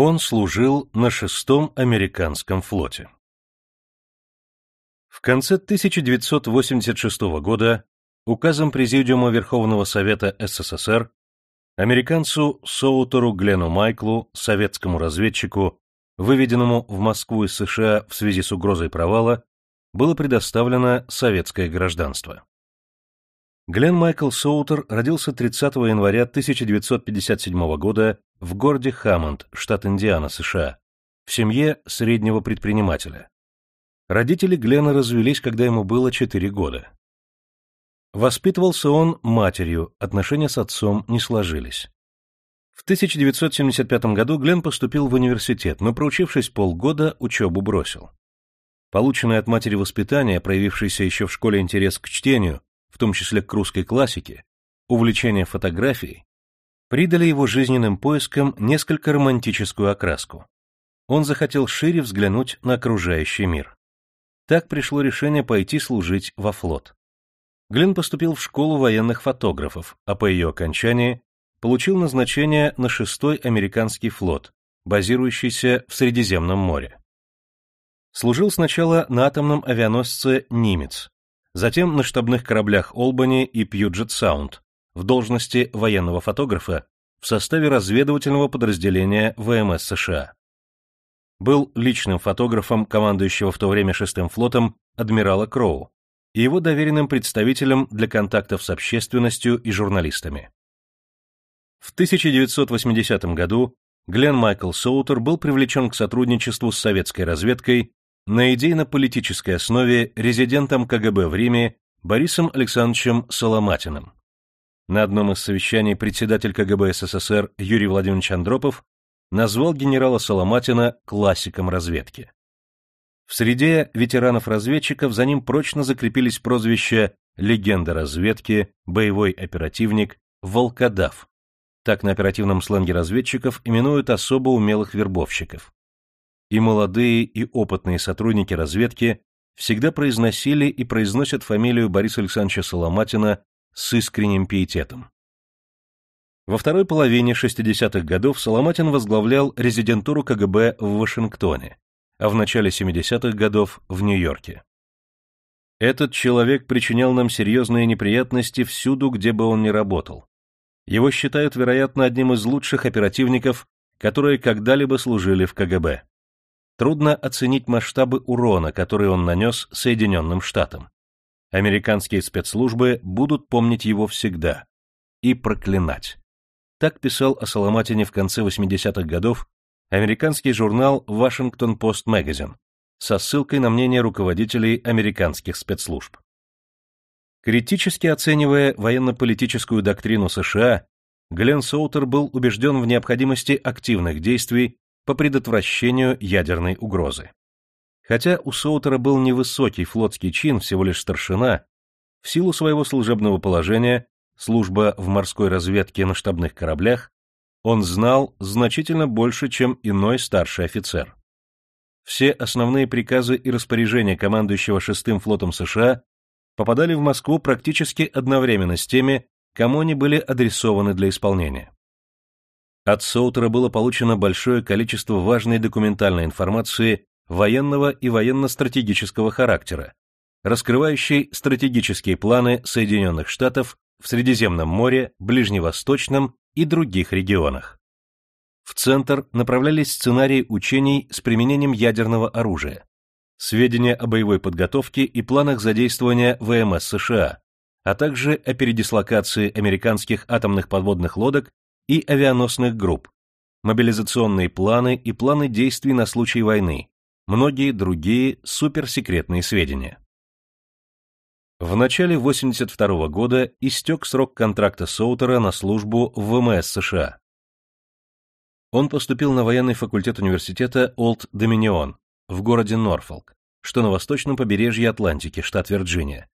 Он служил на шестом американском флоте. В конце 1986 года указом Президиума Верховного Совета СССР американцу Соутеру Глену Майклу, советскому разведчику, выведенному в Москву из США в связи с угрозой провала, было предоставлено советское гражданство. Глен Майкл Соутер родился 30 января 1957 года в городе Хаммонд, штат Индиана, США, в семье среднего предпринимателя. Родители Глена развелись, когда ему было 4 года. Воспитывался он матерью, отношения с отцом не сложились. В 1975 году Глен поступил в университет, но, проучившись полгода, учебу бросил. Полученное от матери воспитание, проявившееся еще в школе интерес к чтению, в том числе к русской классике, увлечение фотографией, придали его жизненным поискам несколько романтическую окраску. Он захотел шире взглянуть на окружающий мир. Так пришло решение пойти служить во флот. Глен поступил в школу военных фотографов, а по ее окончании получил назначение на шестой американский флот, базирующийся в Средиземном море. Служил сначала на атомном авианосце «Нимец», затем на штабных кораблях Олбани и Пьюджет Саунд в должности военного фотографа в составе разведывательного подразделения ВМС США. Был личным фотографом командующего в то время шестым флотом адмирала Кроу и его доверенным представителем для контактов с общественностью и журналистами. В 1980 году Глен Майкл Соутер был привлечен к сотрудничеству с советской разведкой на идейно-политической основе резидентом КГБ в Риме Борисом Александровичем Соломатиным. На одном из совещаний председатель КГБ СССР Юрий Владимирович Андропов назвал генерала Соломатина классиком разведки. В среде ветеранов-разведчиков за ним прочно закрепились прозвища «легенда разведки», «боевой оперативник», «волкодав». Так на оперативном сленге разведчиков именуют особо умелых вербовщиков и молодые и опытные сотрудники разведки всегда произносили и произносят фамилию Бориса Александровича Соломатина с искренним пиететом. Во второй половине 60-х годов Соломатин возглавлял резидентуру КГБ в Вашингтоне, а в начале 70-х годов в Нью-Йорке. Этот человек причинял нам серьезные неприятности всюду, где бы он ни работал. Его считают, вероятно, одним из лучших оперативников, которые когда-либо служили в КГБ трудно оценить масштабы урона, который он нанес Соединенным Штатам. Американские спецслужбы будут помнить его всегда и проклинать. Так писал о Соломатине в конце 80-х годов американский журнал Washington Post Magazine со ссылкой на мнение руководителей американских спецслужб. Критически оценивая военно-политическую доктрину США, Глен Соутер был убежден в необходимости активных действий по предотвращению ядерной угрозы. Хотя у Соутера был невысокий флотский чин, всего лишь старшина, в силу своего служебного положения, служба в морской разведке на штабных кораблях, он знал значительно больше, чем иной старший офицер. Все основные приказы и распоряжения командующего шестым флотом США попадали в Москву практически одновременно с теми, кому они были адресованы для исполнения. От Соутера было получено большое количество важной документальной информации военного и военно-стратегического характера, раскрывающей стратегические планы Соединенных Штатов в Средиземном море, Ближневосточном и других регионах. В центр направлялись сценарии учений с применением ядерного оружия, сведения о боевой подготовке и планах задействования ВМС США, а также о передислокации американских атомных подводных лодок и авианосных групп, мобилизационные планы и планы действий на случай войны, многие другие суперсекретные сведения. В начале 1982 года истек срок контракта Соутера на службу в ВМС США. Он поступил на военный факультет университета Олд Доминион в городе Норфолк, что на восточном побережье Атлантики, штат Вирджиния,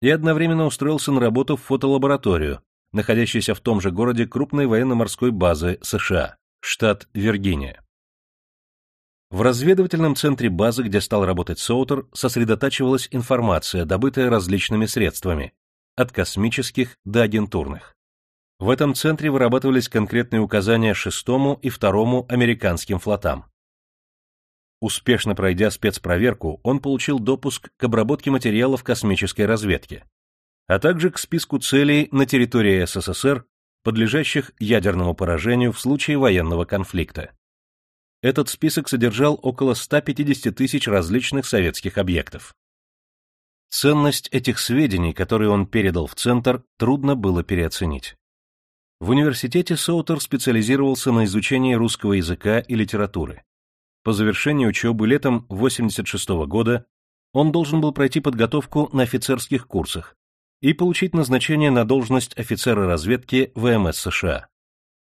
и одновременно устроился на работу в фотолабораторию, находящейся в том же городе крупной военно-морской базы США, штат Виргиния. В разведывательном центре базы, где стал работать Соутер, сосредотачивалась информация, добытая различными средствами, от космических до агентурных. В этом центре вырабатывались конкретные указания шестому и второму американским флотам. Успешно пройдя спецпроверку, он получил допуск к обработке материалов космической разведки, а также к списку целей на территории СССР, подлежащих ядерному поражению в случае военного конфликта. Этот список содержал около 150 тысяч различных советских объектов. Ценность этих сведений, которые он передал в Центр, трудно было переоценить. В университете Соутер специализировался на изучении русского языка и литературы. По завершении учебы летом 1986 года он должен был пройти подготовку на офицерских курсах и получить назначение на должность офицера разведки ВМС США.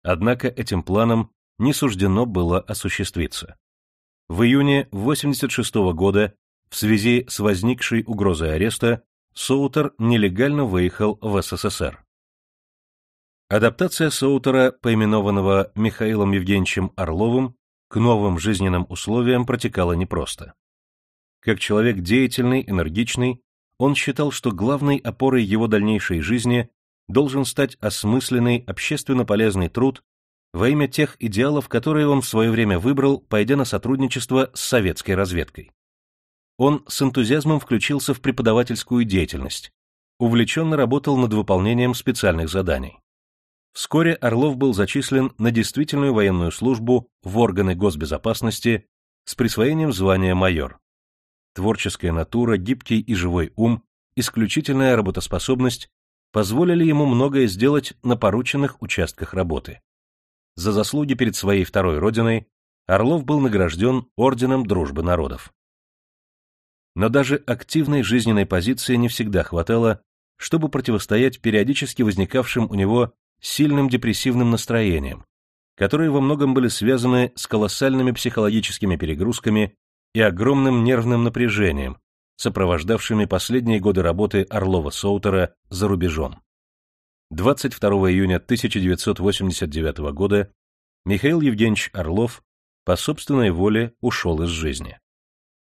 Однако этим планом не суждено было осуществиться. В июне 1986 года в связи с возникшей угрозой ареста Соутер нелегально выехал в СССР. Адаптация Соутера, поименованного Михаилом Евгеньевичем Орловым, к новым жизненным условиям протекала непросто. Как человек деятельный, энергичный, он считал, что главной опорой его дальнейшей жизни должен стать осмысленный, общественно полезный труд во имя тех идеалов, которые он в свое время выбрал, пойдя на сотрудничество с советской разведкой. Он с энтузиазмом включился в преподавательскую деятельность, увлеченно работал над выполнением специальных заданий. Вскоре Орлов был зачислен на действительную военную службу в органы госбезопасности с присвоением звания майор. Творческая натура, гибкий и живой ум, исключительная работоспособность позволили ему многое сделать на порученных участках работы. За заслуги перед своей второй родиной Орлов был награжден Орденом Дружбы Народов. Но даже активной жизненной позиции не всегда хватало, чтобы противостоять периодически возникавшим у него сильным депрессивным настроением, которые во многом были связаны с колоссальными психологическими перегрузками и огромным нервным напряжением, сопровождавшими последние годы работы Орлова-Соутера за рубежом. 22 июня 1989 года Михаил Евгеньевич Орлов по собственной воле ушел из жизни.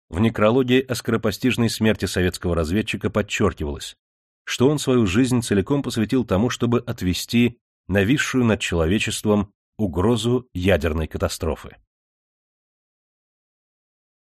В некрологе о скоропостижной смерти советского разведчика подчеркивалось, что он свою жизнь целиком посвятил тому, чтобы отвести нависшую над человечеством угрозу ядерной катастрофы.